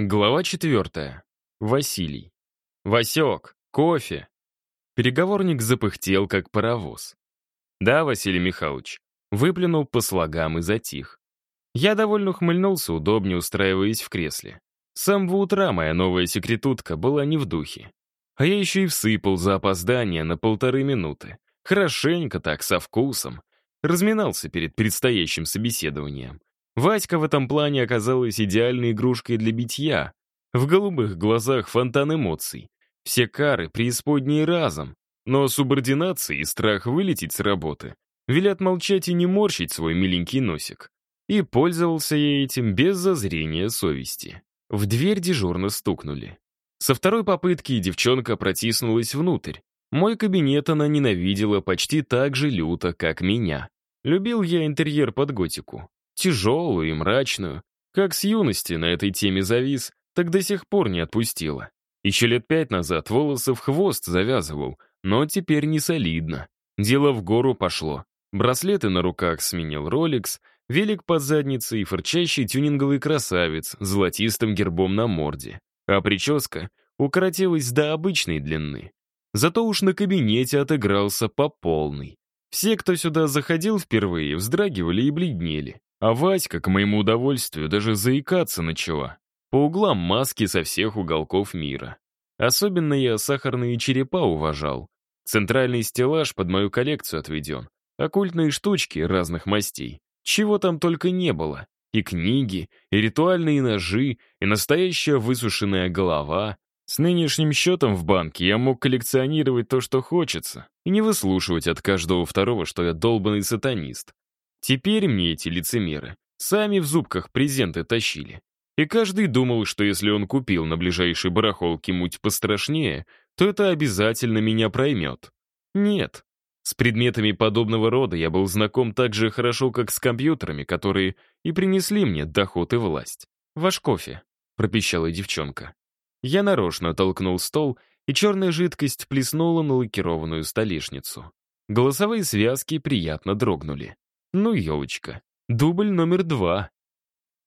Глава четвертая. Василий. «Васек, кофе!» Переговорник запыхтел, как паровоз. «Да, Василий Михайлович». Выплюнул по слогам и затих. Я довольно ухмыльнулся, удобнее устраиваясь в кресле. С самого утра моя новая секретутка была не в духе. А я еще и всыпал за опоздание на полторы минуты. Хорошенько так, со вкусом. Разминался перед предстоящим собеседованием. Васька в этом плане оказалась идеальной игрушкой для битья. В голубых глазах фонтан эмоций. Все кары преисподние разом. Но субординация и страх вылететь с работы велят молчать и не морщить свой миленький носик. И пользовался я этим без зазрения совести. В дверь дежурно стукнули. Со второй попытки девчонка протиснулась внутрь. Мой кабинет она ненавидела почти так же люто, как меня. Любил я интерьер под готику. Тяжелую и мрачную. Как с юности на этой теме завис, так до сих пор не отпустила. Еще лет пять назад волосы в хвост завязывал, но теперь не солидно. Дело в гору пошло. Браслеты на руках сменил Rolex, велик под задницей и фырчащий тюнинговый красавец с золотистым гербом на морде. А прическа укоротилась до обычной длины. Зато уж на кабинете отыгрался по полной. Все, кто сюда заходил впервые, вздрагивали и бледнели. А Васька, к моему удовольствию, даже заикаться начала. По углам маски со всех уголков мира. Особенно я сахарные черепа уважал. Центральный стеллаж под мою коллекцию отведен. Оккультные штучки разных мастей. Чего там только не было. И книги, и ритуальные ножи, и настоящая высушенная голова. С нынешним счетом в банке я мог коллекционировать то, что хочется, и не выслушивать от каждого второго, что я долбанный сатанист. Теперь мне эти лицемеры сами в зубках презенты тащили. И каждый думал, что если он купил на ближайшей барахолке муть пострашнее, то это обязательно меня проймет. Нет. С предметами подобного рода я был знаком так же хорошо, как с компьютерами, которые и принесли мне доход и власть. «Ваш кофе», — пропищала девчонка. Я нарочно толкнул стол, и черная жидкость плеснула на лакированную столешницу. Голосовые связки приятно дрогнули. Ну, елочка, дубль номер два.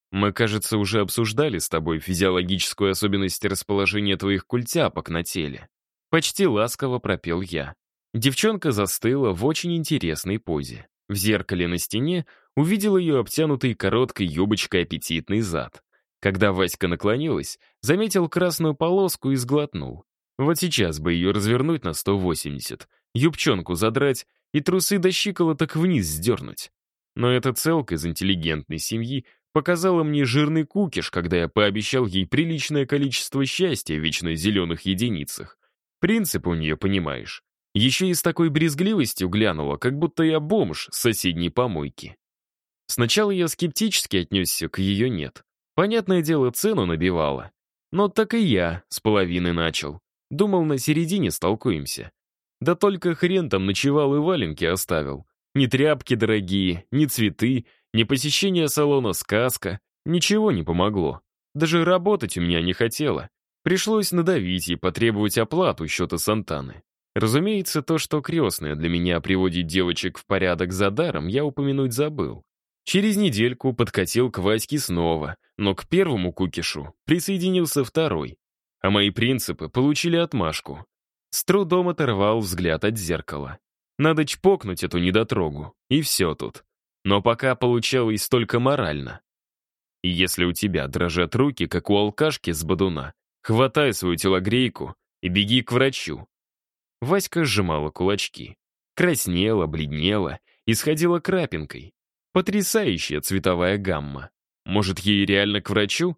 Мы, кажется, уже обсуждали с тобой физиологическую особенность расположения твоих культяпок на теле. Почти ласково пропел я. Девчонка застыла в очень интересной позе. В зеркале на стене увидел ее обтянутый короткой юбочкой аппетитный зад. Когда Васька наклонилась, заметил красную полоску и сглотнул. Вот сейчас бы ее развернуть на 180, юбчонку задрать и трусы до щиколоток вниз сдернуть. Но эта целка из интеллигентной семьи показала мне жирный кукиш, когда я пообещал ей приличное количество счастья в вечно зеленых единицах. Принцип у нее, понимаешь. Еще и с такой брезгливостью глянула, как будто я бомж с соседней помойки. Сначала я скептически отнесся к ее «нет». Понятное дело, цену набивала. Но так и я с половины начал. Думал, на середине столкуемся. Да только хрен там ночевал и валенки оставил. Ни тряпки дорогие, ни цветы, ни посещение салона «Сказка». Ничего не помогло. Даже работать у меня не хотела. Пришлось надавить и потребовать оплату счета Сантаны. Разумеется, то, что крестная для меня приводит девочек в порядок за даром, я упомянуть забыл. Через недельку подкатил к Ваське снова, но к первому кукишу присоединился второй. А мои принципы получили отмашку. С трудом оторвал взгляд от зеркала. Надо чпокнуть эту недотрогу, и все тут. Но пока получалось только морально. И если у тебя дрожат руки, как у алкашки с бодуна, хватай свою телогрейку и беги к врачу. Васька сжимала кулачки. Краснела, бледнела, исходила крапинкой. Потрясающая цветовая гамма. Может, ей реально к врачу?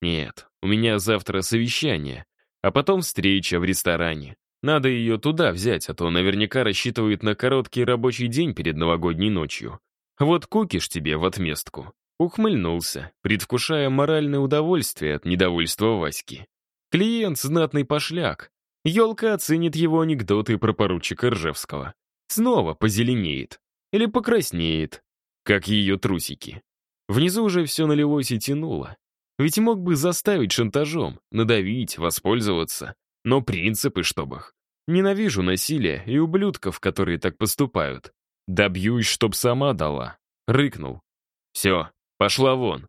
Нет, у меня завтра совещание, а потом встреча в ресторане. Надо ее туда взять, а то наверняка рассчитывает на короткий рабочий день перед новогодней ночью. Вот кукиш тебе в отместку. Ухмыльнулся, предвкушая моральное удовольствие от недовольства Васьки. Клиент — знатный пошляк. Елка оценит его анекдоты про поручика Ржевского. Снова позеленеет. Или покраснеет, как ее трусики. Внизу уже все налилось и тянуло. Ведь мог бы заставить шантажом, надавить, воспользоваться. Но принципы, чтоб их. Ненавижу насилие и ублюдков, которые так поступают. Добьюсь, чтоб сама дала. Рыкнул. Все, пошла вон.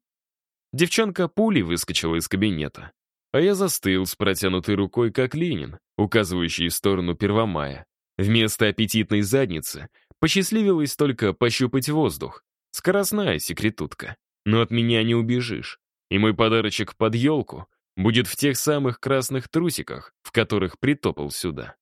Девчонка пулей выскочила из кабинета. А я застыл с протянутой рукой, как Ленин, указывающий в сторону Первомая. Вместо аппетитной задницы посчастливилось только пощупать воздух. Скоростная секретутка. Но от меня не убежишь. И мой подарочек под елку будет в тех самых красных трусиках, в которых притопал сюда.